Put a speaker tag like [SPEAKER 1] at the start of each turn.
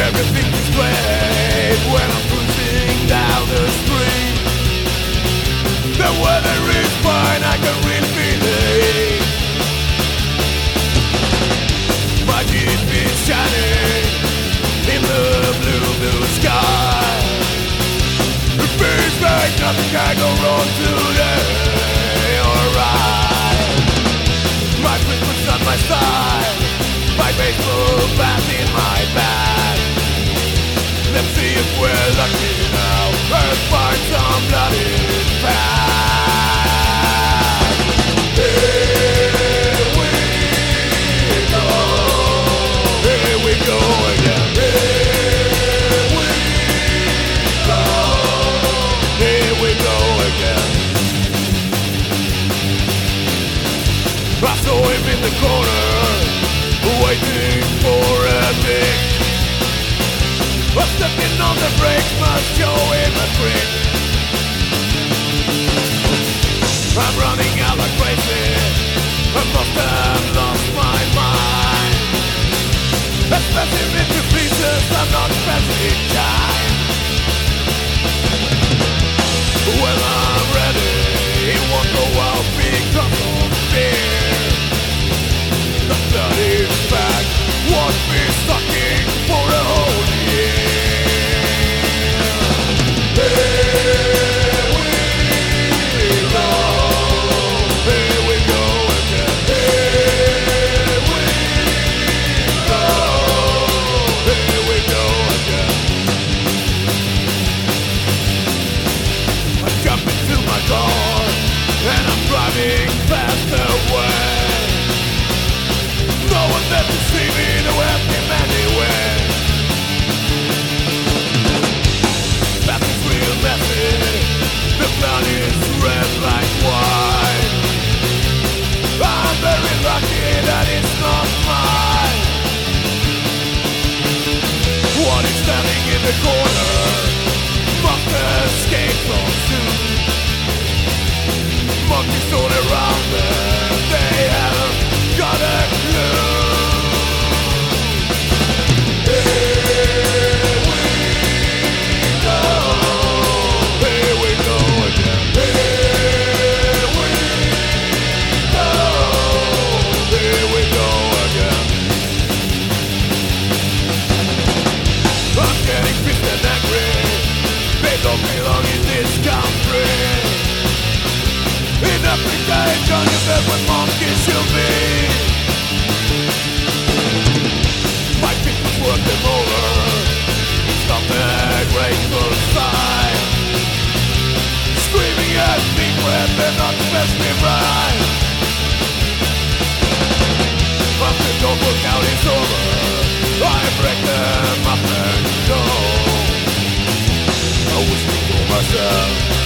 [SPEAKER 1] Everything is great when I'm cruising down the street. The weather is fine, I can really feel it. My jeep is shining in the blue, blue sky. It feels like nothing can go wrong today. Alright, my Christmas on my side, my baseball bat in my bag. If we're lucky now and find some bloody path. Here we go, here we go again. Here we go, here we go again. I saw him in the corner, stepping on the brakes must show him a trick. I'm running out like crazy. I must have lost my mind. Especially into pieces, I'm not kind. Well, and I'm driving fast away. No one me, no messy. The plan is red like wine. I'm very lucky that it's not mine. One is standing in the corner. Must escape so soon. Monkeys all around them. Africa, it's jungle bed where monkeys should be. My not grateful. Screaming at me they're not right. Over. I break them up and. I myself,